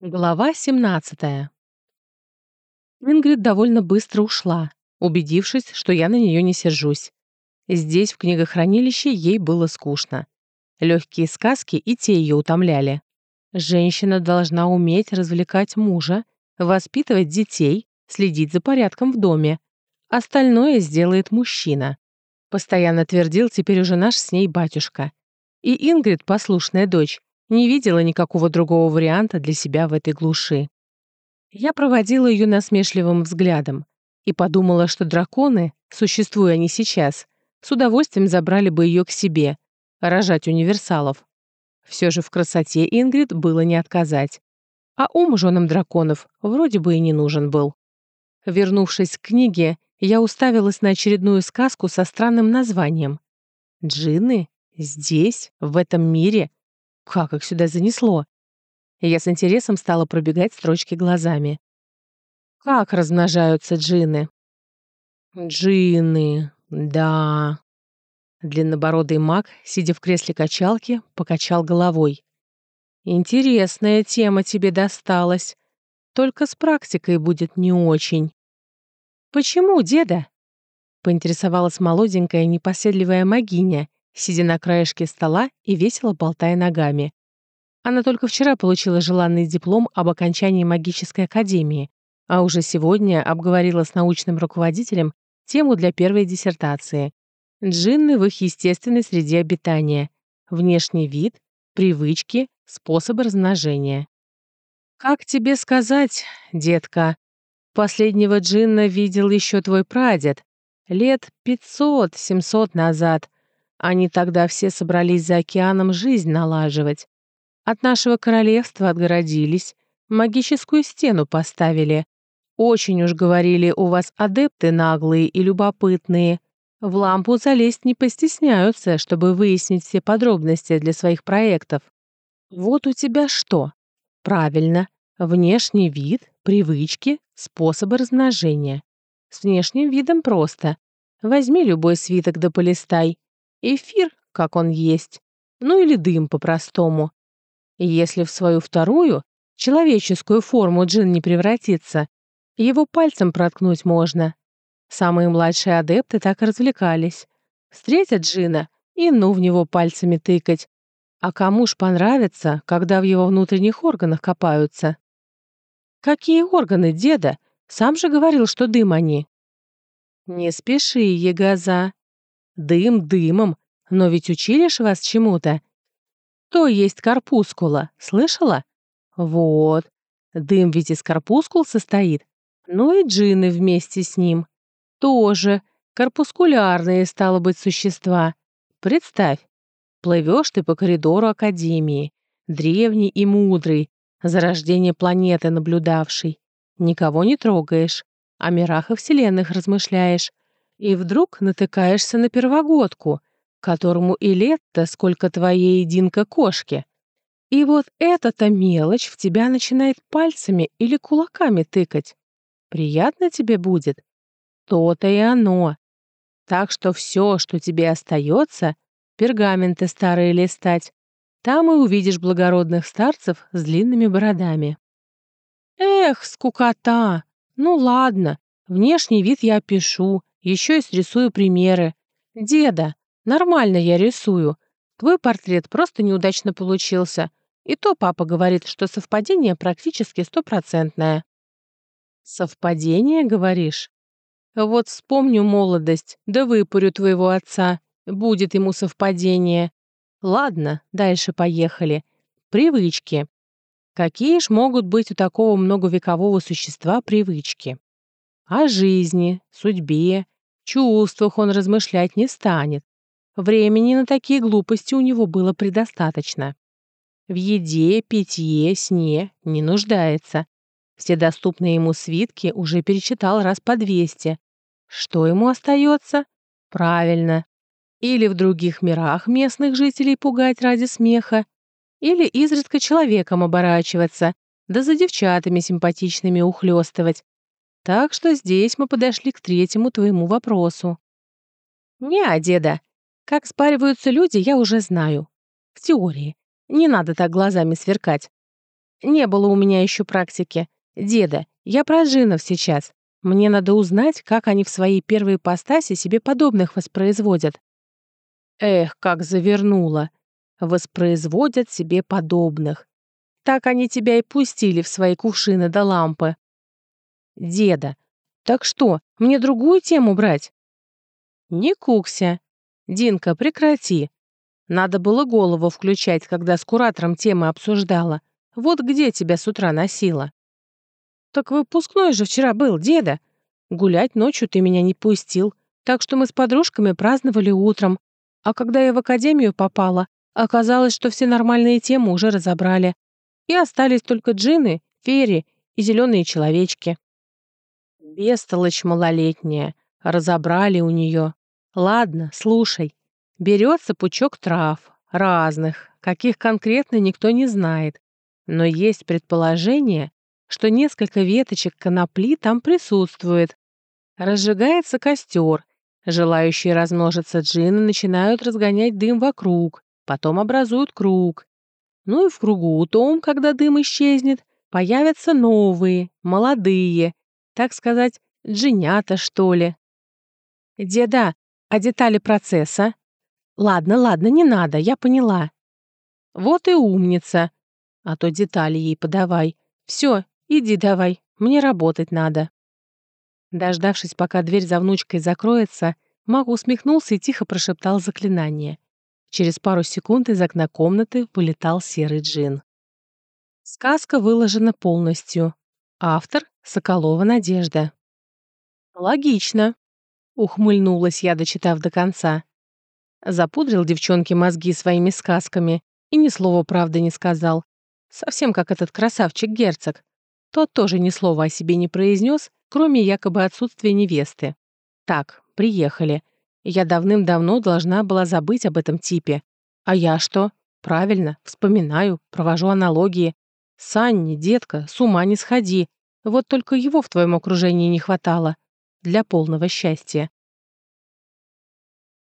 Глава 17. Ингрид довольно быстро ушла, убедившись, что я на нее не сержусь. Здесь, в книгохранилище, ей было скучно. Легкие сказки и те ее утомляли. Женщина должна уметь развлекать мужа, воспитывать детей, следить за порядком в доме. Остальное сделает мужчина. Постоянно твердил теперь уже наш с ней батюшка. И Ингрид, послушная дочь, не видела никакого другого варианта для себя в этой глуши. Я проводила ее насмешливым взглядом и подумала, что драконы, существуя они сейчас, с удовольствием забрали бы ее к себе, рожать универсалов. Все же в красоте Ингрид было не отказать. А ум женам драконов вроде бы и не нужен был. Вернувшись к книге, я уставилась на очередную сказку со странным названием. «Джинны? Здесь? В этом мире? Как их сюда занесло? Я с интересом стала пробегать строчки глазами. Как размножаются джинны? Джинны, да. Длиннобородый маг, сидя в кресле качалки, покачал головой. Интересная тема тебе досталась. Только с практикой будет не очень. Почему, деда? Поинтересовалась молоденькая непоседливая магиня, сидя на краешке стола и весело болтая ногами. Она только вчера получила желанный диплом об окончании магической академии, а уже сегодня обговорила с научным руководителем тему для первой диссертации. Джинны в их естественной среде обитания, внешний вид, привычки, способы размножения. «Как тебе сказать, детка? Последнего джинна видел еще твой прадед, лет пятьсот-семьсот назад, они тогда все собрались за океаном жизнь налаживать. От нашего королевства отгородились, магическую стену поставили. Очень уж говорили, у вас адепты наглые и любопытные. В лампу залезть не постесняются, чтобы выяснить все подробности для своих проектов. Вот у тебя что? Правильно, внешний вид, привычки, способы размножения. С внешним видом просто. Возьми любой свиток да полистай. Эфир, как он есть, ну или дым по-простому. Если в свою вторую, человеческую форму джин не превратится, его пальцем проткнуть можно. Самые младшие адепты так развлекались. Встретят джина и ну в него пальцами тыкать. А кому ж понравится, когда в его внутренних органах копаются? Какие органы, деда? Сам же говорил, что дым они. Не спеши, ягоза. Дым дымом, но ведь учили ж вас чему-то. То есть корпускула, слышала? Вот. Дым ведь из корпускул состоит. Ну и джинны вместе с ним. Тоже корпускулярные, стало быть, существа. Представь, плывешь ты по коридору Академии, древний и мудрый, зарождение планеты наблюдавший. Никого не трогаешь, о мирах и вселенных размышляешь, и вдруг натыкаешься на первогодку, которому и лет-то сколько твоей единка кошки. И вот эта-то мелочь в тебя начинает пальцами или кулаками тыкать. Приятно тебе будет? То-то и оно. Так что все, что тебе остается, пергаменты старые листать. Там и увидишь благородных старцев с длинными бородами. Эх, скукота! Ну ладно, внешний вид я опишу, еще и срисую примеры. Деда, нормально я рисую. Твой портрет просто неудачно получился. И то папа говорит, что совпадение практически стопроцентное. Совпадение, говоришь? Вот вспомню молодость, да выпарю твоего отца. Будет ему совпадение. Ладно, дальше поехали. Привычки. Какие ж могут быть у такого многовекового существа привычки? О жизни, судьбе, чувствах он размышлять не станет. Времени на такие глупости у него было предостаточно. В еде, питье, сне не нуждается. Все доступные ему свитки уже перечитал раз по 200. Что ему остается? Правильно. Или в других мирах местных жителей пугать ради смеха, или изредка человеком оборачиваться, да за девчатами симпатичными ухлёстывать, так что здесь мы подошли к третьему твоему вопросу. Не, деда, как спариваются люди, я уже знаю. В теории. Не надо так глазами сверкать. Не было у меня еще практики. Деда, я про джинов сейчас. Мне надо узнать, как они в своей первой ипостаси себе подобных воспроизводят. Эх, как завернула. Воспроизводят себе подобных. Так они тебя и пустили в свои кувшины до лампы. Деда, так что, мне другую тему брать? Не кукся. Динка, прекрати. Надо было голову включать, когда с куратором темы обсуждала. Вот где тебя с утра носила. Так выпускной же вчера был, деда. Гулять ночью ты меня не пустил, так что мы с подружками праздновали утром. А когда я в академию попала, оказалось, что все нормальные темы уже разобрали. И остались только джины, фери и зеленые человечки. Бестолочь малолетняя. Разобрали у нее. Ладно, слушай. Берется пучок трав, разных, каких конкретно никто не знает. Но есть предположение, что несколько веточек конопли там присутствует. Разжигается костер. Желающие размножиться джинны начинают разгонять дым вокруг, потом образуют круг. Ну и в кругу том, когда дым исчезнет, появятся новые, молодые, так сказать, джинята, что ли. Деда, а детали процесса? Ладно, ладно, не надо, я поняла. Вот и умница а то детали ей подавай. Все, иди давай, мне работать надо». Дождавшись, пока дверь за внучкой закроется, маг усмехнулся и тихо прошептал заклинание. Через пару секунд из окна комнаты вылетал серый джин. Сказка выложена полностью. Автор — Соколова Надежда. «Логично», — ухмыльнулась я, дочитав до конца. Запудрил девчонке мозги своими сказками и ни слова правды не сказал, Совсем как этот красавчик-герцог. Тот тоже ни слова о себе не произнес, кроме якобы отсутствия невесты. Так, приехали. Я давным-давно должна была забыть об этом типе. А я что? Правильно, вспоминаю, провожу аналогии. Санни, детка, с ума не сходи. Вот только его в твоем окружении не хватало. Для полного счастья.